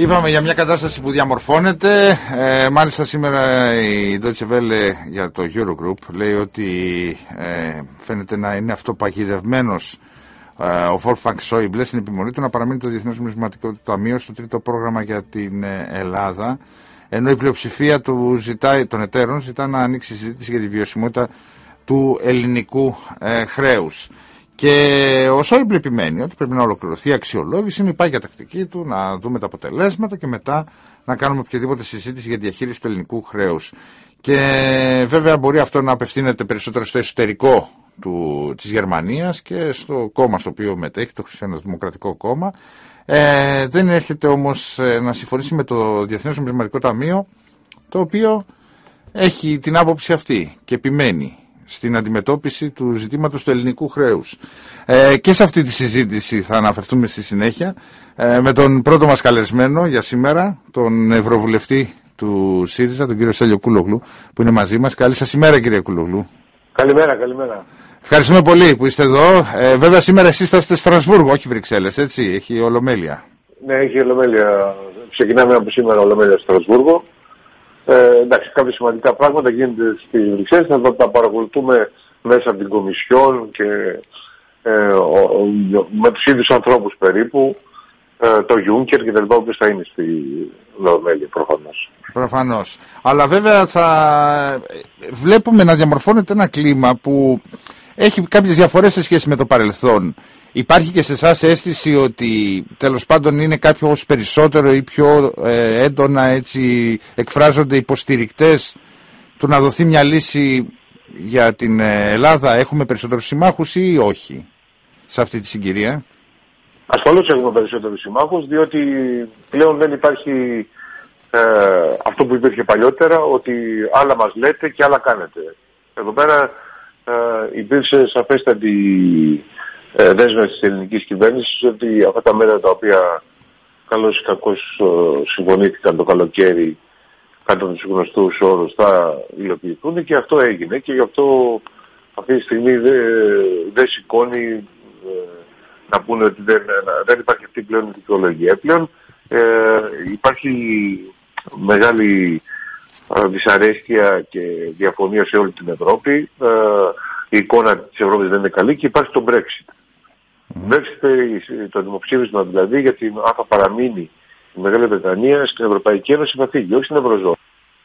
Είπαμε για μια κατάσταση που διαμορφώνεται. Ε, μάλιστα σήμερα η Deutsche Welle για το Eurogroup λέει ότι ε, φαίνεται να είναι αυτοπαγιδευμένος ε, ο Wolfgang Schäuble στην επιμονή του να παραμείνει το Διεθνές Νομισματικό Ταμείο στο τρίτο πρόγραμμα για την ε, Ελλάδα ενώ η πλειοψηφία του ζητάει, των εταίρων ζητά να ανοίξει συζήτηση για τη βιωσιμότητα του ελληνικού ε, χρέους. Και ο Σόιμπλε επιμένει ότι πρέπει να ολοκληρωθεί η αξιολόγηση, είναι η τακτική του, να δούμε τα αποτελέσματα και μετά να κάνουμε οποιαδήποτε συζήτηση για διαχείριση του ελληνικού χρέους. Και βέβαια μπορεί αυτό να απευθύνεται περισσότερο στο εσωτερικό του, της Γερμανίας και στο κόμμα στο οποίο μετέχει, το Χριστιανοδημοκρατικό Κόμμα. Ε, δεν έρχεται όμως ε, να συμφωνήσει με το Διεθνές Νομισματικό Ταμείο, το οποίο έχει την άποψη αυτή και επιμένει στην αντιμετώπιση του ζητήματος του ελληνικού χρέους. Ε, και σε αυτή τη συζήτηση θα αναφερθούμε στη συνέχεια ε, με τον πρώτο μας καλεσμένο για σήμερα, τον Ευρωβουλευτή του ΣΥΡΙΖΑ, τον κύριο Στέλιο Κούλογλου, που είναι μαζί μας. Καλή σας ημέρα κύριε Κούλογλου. Καλημέρα, καλημέρα. Ευχαριστούμε πολύ που είστε εδώ. Ε, βέβαια σήμερα εσείς θα είστε Στρασβούργο, όχι Βρυξέλλες, έτσι, έχει ολομέλεια. Ναι, έχει ολομέλεια. Ξεκινάμε από σήμερα ολομέλεια Στρασβούργο. Ε, εντάξει, κάποια σημαντικά πράγματα γίνονται στη Βρυξέλλες, θα τα παρακολουθούμε μέσα από την Κομισιόν και ε, ο, με τους ίδιους ανθρώπους περίπου, ε, το Juncker και τα λοιπά, που θα είναι στη Λορμέλη προφανώς. Προφανώς. Αλλά βέβαια θα βλέπουμε να διαμορφώνεται ένα κλίμα που έχει κάποιες διαφορές σε σχέση με το παρελθόν. Υπάρχει και σε εσάς αίσθηση ότι τέλος πάντων είναι κάποιο περισσότερο ή πιο ε, έντονα έτσι εκφράζονται υποστηρικτές του να δοθεί μια λύση για την ε, Ελλάδα; Έχουμε περισσότερους συμμάχους ή όχι σε αυτή τη συγκυρία; Ασφαλώς έχουμε περισσότερους συμμάχους διότι πλέον δεν υπάρχει ε, αυτό που υπήρχε παλιότερα ότι άλλα μας λέτε και άλλα κάνετε. Εδώ πέρα ε, υπήρξε σαφέστατη ε, δέσμευση της ελληνικής κυβέρνησης ότι αυτά τα μέτρα τα οποία καλώς ή κακώς ε, συμφωνήθηκαν το καλοκαίρι κάτω από τους γνωστούς όρους θα υλοποιηθούν και αυτό έγινε και γι' αυτό αυτή τη στιγμή δεν δε σηκώνει ε, να πούνε ότι δεν, δεν υπάρχει αυτή πλέον η δικαιολογία. Πλέον ε, υπάρχει μεγάλη ε, δυσαρέσκεια και διαφωνία σε όλη την Ευρώπη. Ε, η εικόνα της Ευρώπης δεν είναι καλή και υπάρχει το Brexit. Mm. το δημοψήφισμα δηλαδή για την αν θα παραμείνει η Μεγάλη Βρετανία στην Ευρωπαϊκή Ένωση θα φύγει, όχι στην Ευρωζώνη.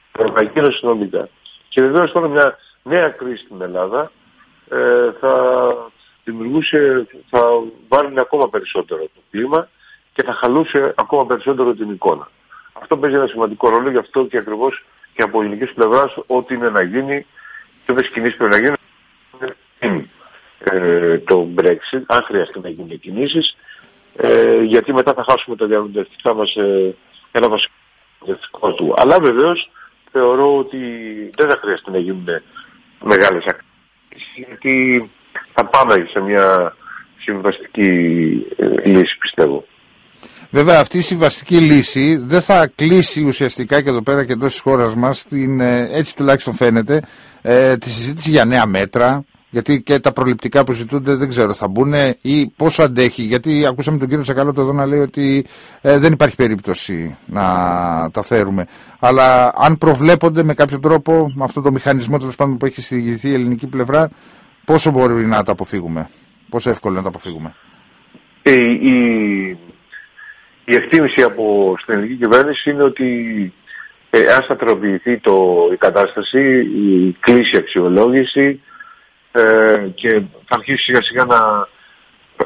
Στην Ευρωπαϊκή Ένωση συνολικά. Και βεβαίως τώρα μια νέα κρίση στην Ελλάδα ε, θα δημιουργούσε, θα βάλει ακόμα περισσότερο το κλίμα και θα χαλούσε ακόμα περισσότερο την εικόνα. Αυτό παίζει ένα σημαντικό ρόλο, γι' αυτό και ακριβώς και από ελληνικής πλευράς ό,τι είναι να γίνει και ό,τι κινήσεις πρέπει να γίνει ε, το Brexit, αν χρειαστεί να γίνουν κινήσεις, ε, γιατί μετά θα χάσουμε τα διαβουλευτικά μας ε, ένα βασικό του. Αλλά βεβαίως θεωρώ ότι δεν θα χρειαστεί να γίνουν μεγάλες ακραίσεις, γιατί θα πάμε σε μια συμβαστική ε, λύση πιστεύω. Βέβαια αυτή η συμβαστική λύση δεν θα κλείσει ουσιαστικά και εδώ πέρα και εντός της χώρας μας, την, ε, έτσι τουλάχιστον φαίνεται, ε, τη συζήτηση για νέα μέτρα, γιατί και τα προληπτικά που ζητούνται δεν ξέρω θα μπουν ή πόσο αντέχει. Γιατί ακούσαμε τον κύριο Τσακαλώτο εδώ να λέει ότι ε, δεν υπάρχει περίπτωση να τα φέρουμε. Αλλά αν προβλέπονται με κάποιο τρόπο με αυτό το μηχανισμό τέλος πάντων που έχει στηγηθεί η ελληνική πλευρά, πόσο μπορεί να τα αποφύγουμε, πόσο εύκολο να τα αποφύγουμε; Η, η, η εκτίμηση από στην ελληνική κυβέρνηση είναι ότι ε, αν σταθεροποιηθεί η κατάσταση, η κλίση αξιολόγηση, ε, και θα αρχίσει σιγά σιγά να,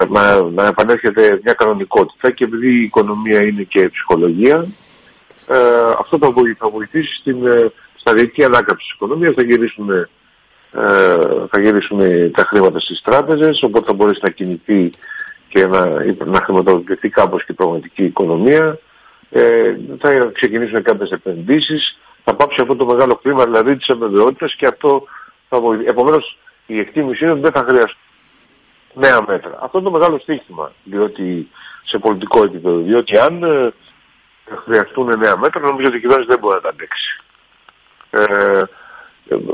να, να επανέρχεται μια κανονικότητα και επειδή η οικονομία είναι και ψυχολογία ε, αυτό θα, θα βοηθήσει στην ε, σταδιακή ανάκαμψη της οικονομίας θα γυρίσουν, ε, θα γυρίσουν τα χρήματα στις τράπεζες οπότε θα μπορέσει να κινηθεί και να, να χρηματοδοτηθεί κάπως και η πραγματική οικονομία ε, θα ξεκινήσουν κάποιες επενδύσεις θα πάψει αυτό το μεγάλο κλίμα δηλαδή της αβεβαιότητας και αυτό θα βοηθήσει. Επομένως η εκτίμηση είναι ότι δεν θα χρειαστούν νέα μέτρα. Αυτό είναι το μεγάλο στίχημα διότι, σε πολιτικό επίπεδο. Διότι αν ε, χρειαστούν νέα μέτρα, νομίζω ότι η κυβέρνηση δεν μπορεί να τα αντέξει. Ε,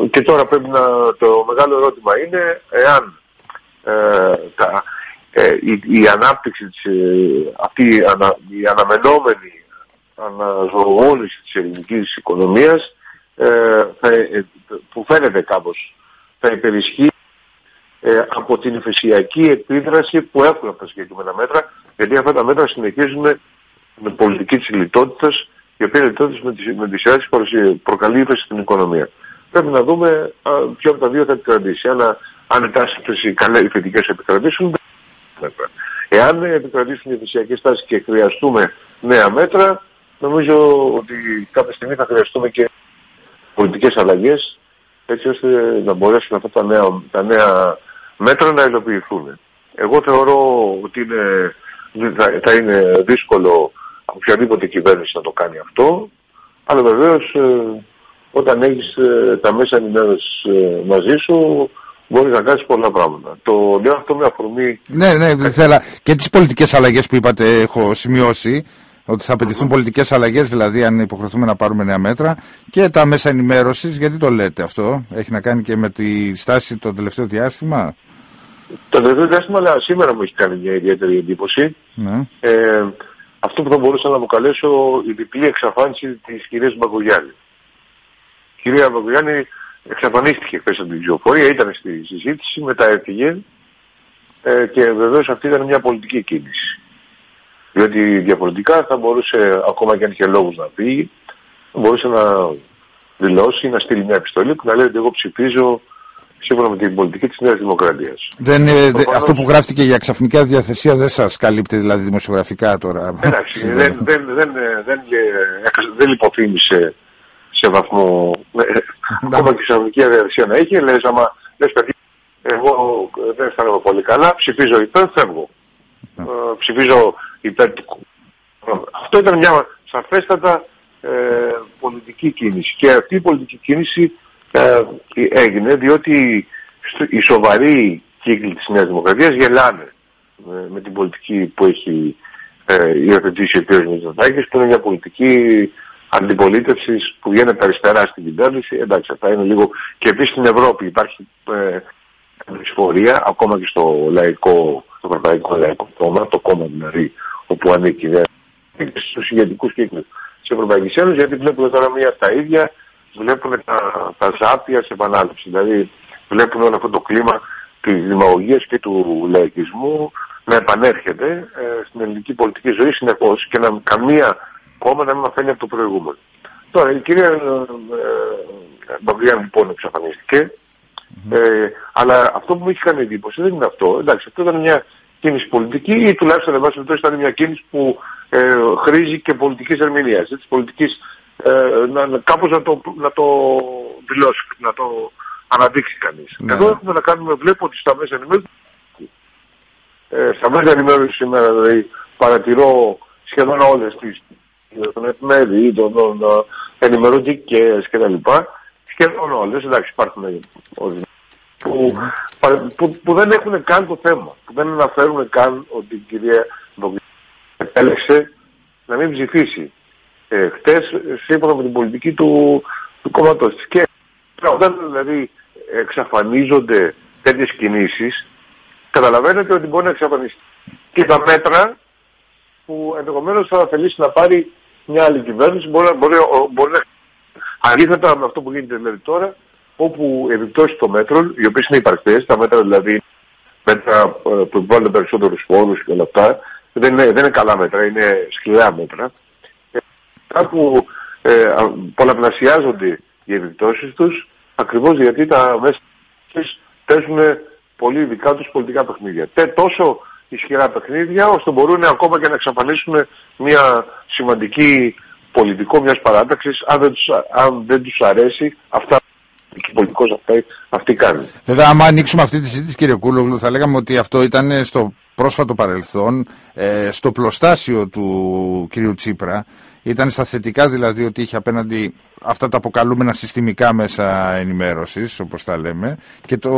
και τώρα πρέπει να, το μεγάλο ερώτημα είναι εάν ε, τα, ε, η, η, ανάπτυξη της, ε, αυτή η, ανα, η αναμενόμενη όλης της ελληνικής οικονομίας ε, ε, που φαίνεται κάπως θα υπερισχύει ε, από την εφησιακή επίδραση που έχουν αυτά τα συγκεκριμένα μέτρα, γιατί αυτά τα μέτρα συνεχίζουν με πολιτική της λιτότητας, η οποία λιτότητας με τη, με τη σειρά της προκαλεί ύφεση στην οικονομία. Πρέπει να δούμε α, ποιο από τα δύο θα επικρατήσει. Αν, αν οι τάσεις οι, οι θετικές επικρατήσουν, Εάν επικρατήσουν οι φυσιακές τάσεις και χρειαστούμε νέα μέτρα, νομίζω ότι κάποια στιγμή θα χρειαστούμε και πολιτικές αλλαγές έτσι ώστε να μπορέσουν αυτά τα νέα, τα νέα μέτρα να υλοποιηθούν. Εγώ θεωρώ ότι είναι, θα, είναι δύσκολο οποιαδήποτε κυβέρνηση να το κάνει αυτό, αλλά βεβαίως ε, όταν έχεις ε, τα μέσα ενημέρωσης ε, μαζί σου μπορείς να κάνεις πολλά πράγματα. Το λέω αυτό με αφορμή. Ναι, ναι, δεν θέλω. Και τις πολιτικές αλλαγές που είπατε, έχω σημειώσει. Ότι θα απαιτηθούν πολιτικές αλλαγές, δηλαδή αν υποχρεωθούμε να πάρουμε νέα μέτρα και τα μέσα ενημέρωσης. Γιατί το λέτε αυτό, έχει να κάνει και με τη στάση το τελευταίο διάστημα; Το τελευταίο διάστημα, αλλά σήμερα μου έχει κάνει μια ιδιαίτερη εντύπωση. Ναι. Ε, αυτό που θα μπορούσα να αποκαλέσω η διπλή εξαφάνιση της κυρίας Μπαγκογιάννη. Η κυρία Μπαγκογιάννη εξαφανίστηκε χθες από την ψηφοφορία, ήταν στη συζήτηση, μετά έφυγε ε, και βεβαίως αυτή ήταν μια πολιτική κίνηση. Διότι διαφορετικά θα μπορούσε, ακόμα και αν είχε λόγους να φύγει, μπορούσε να δηλώσει, να στείλει μια επιστολή που να λέει ότι εγώ ψηφίζω σύμφωνα με την πολιτική της Νέας Δημοκρατίας. Δεν, Αυτό που γράφτηκε για ξαφνικά διαθεσία δεν σας καλύπτει δηλαδή δημοσιογραφικά τώρα. Εντάξει, δεν, δεν, δεν, δεν, δεν, δεν υποθύμησε σε βαθμό, ακόμα και ξαφνική διαδικασία να έχει, λες άμα λες παιδί, εγώ δεν αισθάνομαι πολύ καλά, ψηφίζω υπέρ, φεύγω. Ε, ψηφίζω υπέρ του Αυτό ήταν μια σαφέστατα ε, πολιτική κίνηση. Και αυτή η πολιτική κίνηση ε, έγινε διότι οι σοβαροί κύκλοι της Νέας Δημοκρατίας γελάνε με, με την πολιτική που έχει ε, υιοθετήσει ο κ. Μητσοτάκης που είναι μια πολιτική αντιπολίτευσης που βγαίνει αριστερά στην κυβέρνηση. Εντάξει, αυτά είναι λίγο. Και επίσης στην Ευρώπη υπάρχει ε, δυσφορία, ακόμα και στο λαϊκό, στο Ευρωπαϊκό Λαϊκό Κόμμα, το κόμμα δηλαδή όπου ανήκει και στους ηγετικούς κύκλους της Ευρωπαϊκής Ένωσης, γιατί βλέπουν τώρα μία τα ίδια, βλέπουν τα, τα ζάπια σε επανάληψη. Δηλαδή βλέπουν όλο αυτό το κλίμα της δημαγωγίας και του λαϊκισμού να επανέρχεται ε, στην ελληνική πολιτική ζωή συνεχώς και να καμία κόμμα να μην μαθαίνει από το προηγούμενο. Τώρα η κυρία Μπαγκριάν λοιπόν εξαφανίστηκε, ε, αλλά αυτό που μου έχει κάνει εντύπωση δεν είναι αυτό. Εντάξει, αυτό ήταν μια κίνηση πολιτική ή τουλάχιστον εν ήταν μια κίνηση που ε, χρήζει και πολιτικής ερμηνείας, έτσι, πολιτικής, ε, να, να, κάπως να το, να το δηλώσει, να το αναδείξει κανείς. Ναι. Εδώ έχουμε να κάνουμε, βλέπω ότι στα μέσα ενημέρωση, ε, στα μέσα ενημέρωση σήμερα δηλαδή παρατηρώ σχεδόν όλες τις των εφημερίδων, των ενημερωτικές κτλ. Σχεδόν όλες, εντάξει υπάρχουν που, που, που, δεν έχουν καν το θέμα, που δεν αναφέρουν καν ότι η κυρία επέλεξε να μην ψηφίσει ε, χτες σύμφωνα με την πολιτική του, του κόμματος της. Και όταν δηλαδή εξαφανίζονται τέτοιες κινήσεις, καταλαβαίνετε ότι μπορεί να εξαφανιστεί. Και τα μέτρα που ενδεχομένως θα θελήσει να πάρει μια άλλη κυβέρνηση μπορεί, μπορεί, μπορεί να... Αντίθετα με αυτό που γίνεται δηλαδή τώρα, όπου επιπτώσεις των μέτρων, οι οποίες είναι υπαρκτές, τα μέτρα δηλαδή μέτρα ε, που επιβάλλουν περισσότερους φόρους και όλα αυτά, δεν είναι, δεν είναι καλά μέτρα, είναι σκληρά μέτρα, ε, που ε, πολλαπλασιάζονται οι επιπτώσεις τους, ακριβώς γιατί τα μέσα παίζουν πολύ ειδικά τους πολιτικά παιχνίδια. Τε, τόσο ισχυρά παιχνίδια, ώστε μπορούν ακόμα και να εξαφανίσουν μια σημαντική πολιτικό μιας παράταξης, αν δεν τους, αν δεν τους αρέσει αυτά και πολιτικός αυτά, αυτή κάνει. Βέβαια, άμα ανοίξουμε αυτή τη συζήτηση, κύριε Κούλογλου, θα λέγαμε ότι αυτό ήταν στο πρόσφατο παρελθόν, ε, στο πλωστάσιο του κύριου Τσίπρα. Ήταν στα θετικά δηλαδή ότι είχε απέναντι αυτά τα αποκαλούμενα συστημικά μέσα ενημέρωσης, όπως τα λέμε, και το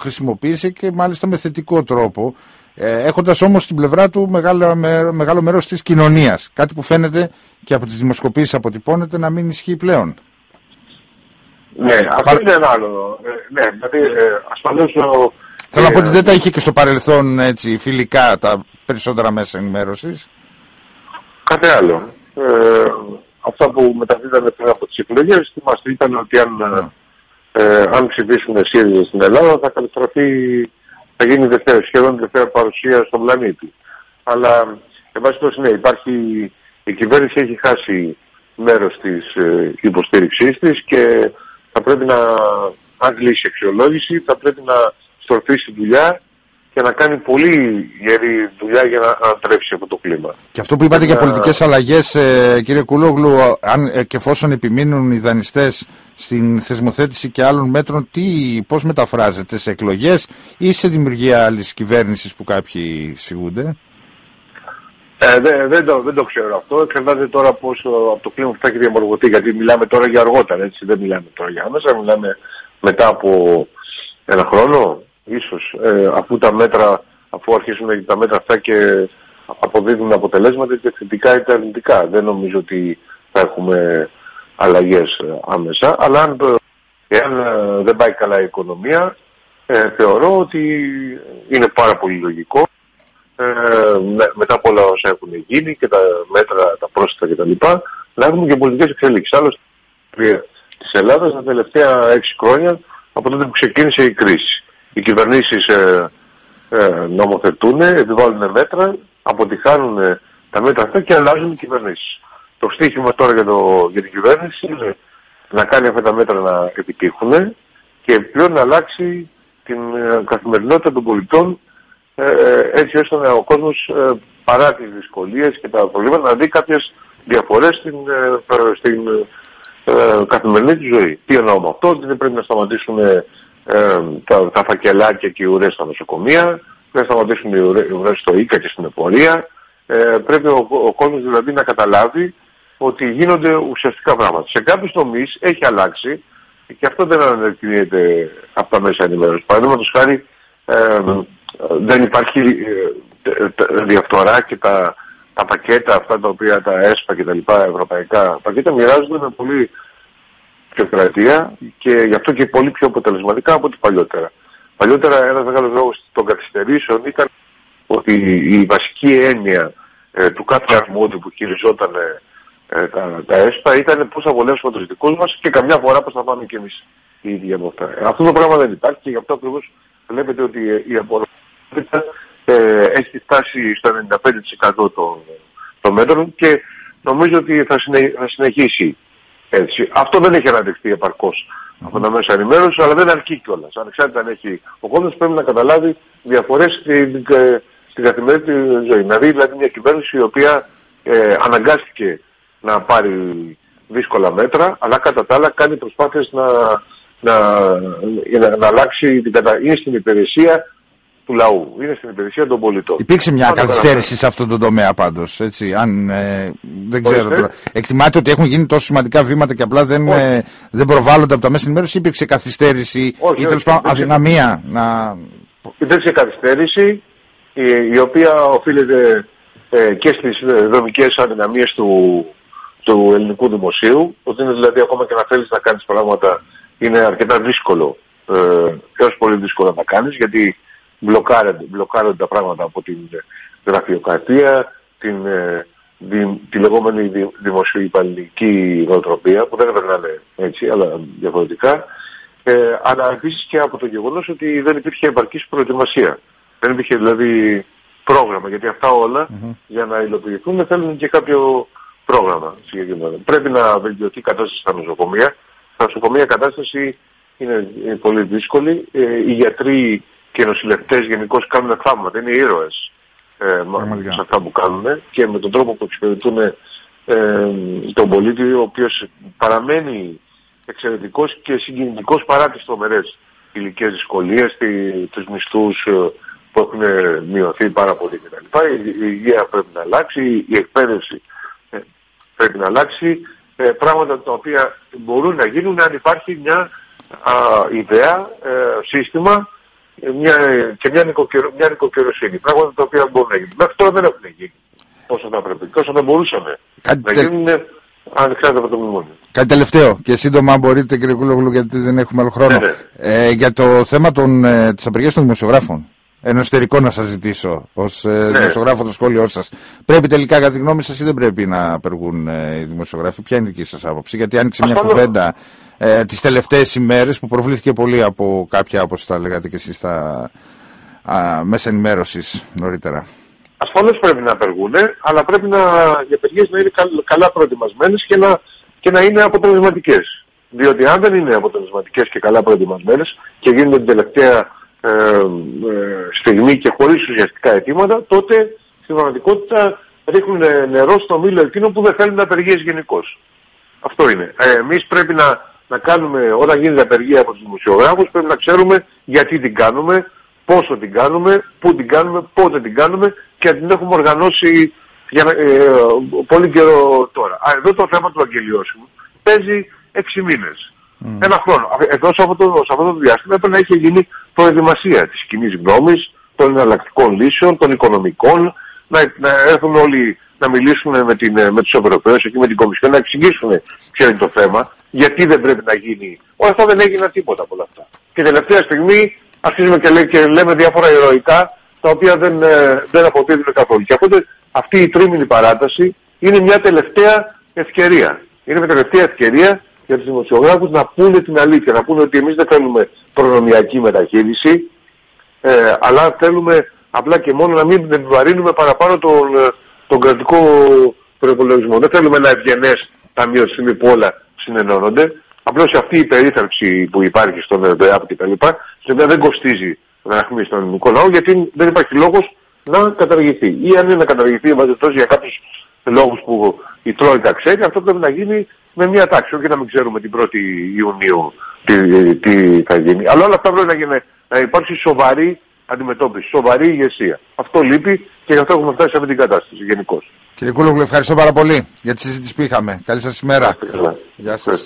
χρησιμοποίησε και μάλιστα με θετικό τρόπο ε, έχοντας όμως στην πλευρά του μεγάλο, μεγάλο μέρος της κοινωνίας. Κάτι που φαίνεται και από τις δημοσκοπήσεις αποτυπώνεται να μην ισχύει πλέον. Ναι, αυτό είναι ένα άλλο. Ε, ναι, δηλαδή ε, ασφαλώς... Θέλω να πω ότι δεν τα είχε και στο παρελθόν έτσι, φιλικά τα περισσότερα μέσα ενημέρωσης. Κάτι άλλο. Ε, αυτά που μεταδίδανε πριν από τις εκλογές, θυμάστε ήταν ότι αν, ε, αν ψηφίσουν ΣΥΡΙΖΑ στην Ελλάδα θα καταστραφεί, θα γίνει δεύτερη, σχεδόν δεύτερη παρουσία στον πλανήτη. Αλλά, εν πάση ναι, υπάρχει, η κυβέρνηση έχει χάσει μέρος της ε, υποστήριξής της και θα πρέπει να, αν λύσει αξιολόγηση, θα πρέπει να στροφήσει δουλειά και να κάνει πολύ γερή δουλειά για να ανατρέψει αυτό το κλίμα. Και αυτό που είπατε για πολιτικές αλλαγές, ε, κύριε Κουλόγλου, αν ε, και εφόσον επιμείνουν οι δανειστές στην θεσμοθέτηση και άλλων μέτρων, τι, πώς μεταφράζεται σε εκλογές ή σε δημιουργία άλλης κυβέρνησης που κάποιοι σιγούνται; Ε, δεν, δεν, το, δεν το ξέρω αυτό. Εξαρτάται τώρα πώς από το κλίμα που θα έχει διαμορφωθεί. Γιατί μιλάμε τώρα για αργότερα, έτσι. Δεν μιλάμε τώρα για άμεσα. Μιλάμε μετά από ένα χρόνο, ίσως, ε, αφού τα μέτρα, αφού αρχίσουν τα μέτρα αυτά και αποδίδουν αποτελέσματα είτε θετικά είτε αρνητικά. Δεν νομίζω ότι θα έχουμε αλλαγές ε, άμεσα. Αλλά αν, εάν ε, δεν πάει καλά η οικονομία, ε, θεωρώ ότι είναι πάρα πολύ λογικό ε, μετά από όλα όσα έχουν γίνει και τα μέτρα, τα πρόσθετα κτλ. να έχουμε και πολιτικές εξελίξεις. Άλλωστε, της Ελλάδας τα τελευταία έξι χρόνια από τότε που ξεκίνησε η κρίση. Οι κυβερνήσεις ε, ε, νομοθετούν, επιβάλλουν μέτρα, αποτυχάνουν τα μέτρα αυτά και αλλάζουν οι κυβερνήσεις. Το στίχημα τώρα για, το, για την κυβέρνηση είναι να κάνει αυτά τα μέτρα να επιτύχουν και πλέον να αλλάξει την ε, καθημερινότητα των πολιτών ε, έτσι ώστε ο κόσμος ε, παρά τις δυσκολίες και τα προβλήματα να δει κάποιες διαφορές στην, ε, στην καθημερινή του ζωή. Τι εννοώ με αυτό, ότι δεν πρέπει να σταματήσουν τα, τα φακελάκια και οι ουρές στα νοσοκομεία, πρέπει να σταματήσουν οι ουρές στο ΙΚΑ και στην εφορία. πρέπει ο, ο κόσμος δηλαδή να καταλάβει ότι γίνονται ουσιαστικά πράγματα. Σε κάποιους τομείς έχει αλλάξει και αυτό δεν αναδεικνύεται από τα μέσα ενημέρωσης. Παραδείγματος χάρη δεν υπάρχει ε, διαφθορά και τα, τα πακέτα αυτά τα οποία τα ΕΣΠΑ και τα λοιπά ευρωπαϊκά πακέτα μοιράζονται με πολύ πιο κρατία και γι' αυτό και πολύ πιο αποτελεσματικά από ό,τι παλιότερα. Παλιότερα ένας μεγάλος λόγος των καθυστερήσεων ήταν ότι η βασική έννοια ε, του κάθε αρμόδιου που χειριζόταν ε, τα, τα ΕΣΠΑ ήταν πώς θα βολεύσουμε τους δικούς μας και καμιά φορά πώς θα πάμε και εμείς οι ίδιοι από αυτά. Αυτό το πράγμα δεν υπάρχει και γι' αυτό ακριβώς βλέπετε ότι η απορροφητικότητα ε, έχει φτάσει στο 95% των, των μέτρων και νομίζω ότι θα, θα συνεχίσει έτσι. Αυτό δεν έχει αναδειχθεί επαρκώς από τα μέσα ενημέρωσης, αλλά δεν αρκεί κιόλας. Ανεξάρτητα αν έχει ο κόσμος πρέπει να καταλάβει διαφορές στην, στην καθημερινή ζωή. Να δει δηλαδή μια κυβέρνηση η οποία ε, αναγκάστηκε να πάρει δύσκολα μέτρα, αλλά κατά τα άλλα κάνει προσπάθειες να να, να, να αλλάξει την κατα... είναι στην υπηρεσία του λαού, είναι στην υπηρεσία των πολιτών. Υπήρξε μια καθυστέρηση σε αυτό το τομέα πάντως, έτσι, αν, ε, δεν ξέρω τώρα. Εκτιμάτε ότι έχουν γίνει τόσο σημαντικά βήματα και απλά δεν, ε, δεν προβάλλονται από τα μέσα ενημέρωσης, υπήρξε καθυστέρηση όχι, ή τέλος πάντων αδυναμία να... Υπήρξε καθυστέρηση η, η οποία οφείλεται ε, και στις δομικές αδυναμίες του, του ελληνικού δημοσίου, ότι είναι δηλαδή ακόμα και να θέλεις να κάνεις πράγματα είναι αρκετά δύσκολο, ε, έως πολύ δύσκολο να τα κάνεις, γιατί μπλοκάρονται, μπλοκάρονται τα πράγματα από την γραφειοκρατία, την, ε, τη λεγόμενη δη, δημοσιοϊπαλληλική νοοτροπία, που δεν περνάνε έτσι, αλλά διαφορετικά, ε, αλλά επίσης και από το γεγονός ότι δεν υπήρχε επαρκής προετοιμασία. Δεν υπήρχε δηλαδή πρόγραμμα, γιατί αυτά για να υλοποιηθούν θέλουν και κάποιο πρόγραμμα συγκεκριμένο. Πρέπει να βελτιωθεί η κατάσταση στα νοσοκομεία, στα νοσοκομεία η κατάσταση είναι, πολύ δύσκολη. Ε, οι γιατροί και οι νοσηλευτές γενικώς κάνουν θαύματα, είναι ήρωες ε, σε αυτά που κάνουν και με τον τρόπο που εξυπηρετούν ε, τον πολίτη ο οποίος παραμένει εξαιρετικός και συγκινητικός παρά τις τρομερές ηλικές δυσκολίες, τους μισθούς ε, που έχουν μειωθεί πάρα πολύ κτλ. Η, η υγεία πρέπει να αλλάξει, η εκπαίδευση ε, πρέπει να αλλάξει ε, πράγματα τα οποία μπορούν να γίνουν αν υπάρχει μια α, ιδέα, ε, σύστημα ε, μια, και μια, νοικοκυρο, μια νοικοκυροσύνη. Πράγματα τα οποία μπορούν να γίνουν. Μέχρι τώρα δεν έχουν γίνει όσο θα πρέπει και όσο θα μπορούσαν να γίνουν ανεξάρτητα από το μνημόνιο. Κάτι τελευταίο και σύντομα αν μπορείτε κύριε Κούλογλου γιατί δεν έχουμε άλλο χρόνο. Ναι, ναι. Ε, για το θέμα των, ε, της απεργίας των δημοσιογράφων. Ένα εσωτερικό να σας ζητήσω ως ε, ναι. δημοσιογράφο το σχόλιο σας. Πρέπει τελικά, κατά τη γνώμη σας, ή δεν πρέπει να απεργούν ε, οι δημοσιογράφοι; Ποια είναι η δική σας άποψη; Γιατί άνοιξε μια κουβέντα ε, τις τελευταίες ημέρες που προβλήθηκε πολύ από κάποια, όπως τα λέγατε και εσείς, στα μέσα ενημέρωσης νωρίτερα. Ασφαλώς πρέπει να απεργούν, αλλά πρέπει να, οι απεργίε να είναι καλά προετοιμασμένες και να, και να είναι αποτελεσματικές. Διότι αν δεν είναι αποτελεσματικές και καλά προετοιμασμένες και γίνονται την τελευταία ε, ε, στιγμή και χωρίς ουσιαστικά αιτήματα, τότε στην πραγματικότητα ρίχνουν νερό στο μήλο εκείνο που δεν θέλουν απεργίες γενικώς. Αυτό είναι. Ε, Εμείς πρέπει να, να κάνουμε, όταν γίνεται απεργία από τους δημοσιογράφους, πρέπει να ξέρουμε γιατί την κάνουμε, πόσο την κάνουμε, πού την κάνουμε, πότε την κάνουμε και την έχουμε οργανώσει για, ε, πολύ καιρό τώρα. Α, εδώ το θέμα του αγγελιώσιμου παίζει 6 μήνες. Mm. Ένα χρόνο. Εδώ σε αυτό, το, σε αυτό το διάστημα έπρεπε να έχει γίνει προετοιμασία της κοινής γνώμης, των εναλλακτικών λύσεων, των οικονομικών, να, να έρθουν όλοι να μιλήσουν με, την, με τους Ευρωπαίους και με την Κομισιόν, να εξηγήσουν ποιο είναι το θέμα, γιατί δεν πρέπει να γίνει. Όλα αυτά δεν έγιναν τίποτα από όλα αυτά. Και τελευταία στιγμή αρχίζουμε και, λέ, και λέμε διάφορα ηρωικά, τα οποία δεν, ε, δεν αποδίδουν καθόλου. Και οπότε αυτή η τρίμηνη παράταση είναι μια τελευταία ευκαιρία. Είναι μια τελευταία ευκαιρία για τους δημοσιογράφους να πούνε την αλήθεια, να πούνε ότι εμείς δεν θέλουμε προνομιακή μεταχείριση, ε, αλλά θέλουμε απλά και μόνο να μην επιβαρύνουμε παραπάνω τον, ε, τον κρατικό προπολογισμό. Δεν θέλουμε ένα ευγενές ταμείο τη στιγμή που όλα συνενώνονται. Απλώς αυτή η περίθαλψη που υπάρχει στον ΕΔΕΑΠ και τα λοιπά, στην οποία δεν κοστίζει να έχουμε στον ελληνικό λαό, γιατί δεν υπάρχει λόγος να καταργηθεί. Ή αν είναι να καταργηθεί, για κάποιους λόγους που η Τρόικα ξέρει, αυτό πρέπει να γίνει με μια τάξη, όχι να μην ξέρουμε την 1η Ιουνίου τι, τι θα γίνει. Αλλά όλα αυτά πρέπει να, γίνει, να υπάρξει σοβαρή αντιμετώπιση, σοβαρή ηγεσία. Αυτό λείπει και γι' αυτό έχουμε φτάσει σε αυτή την κατάσταση γενικώς. Κύριε Κούλογλου, ευχαριστώ πάρα πολύ για τη συζήτηση που είχαμε. Καλή σας ημέρα. Γεια σας.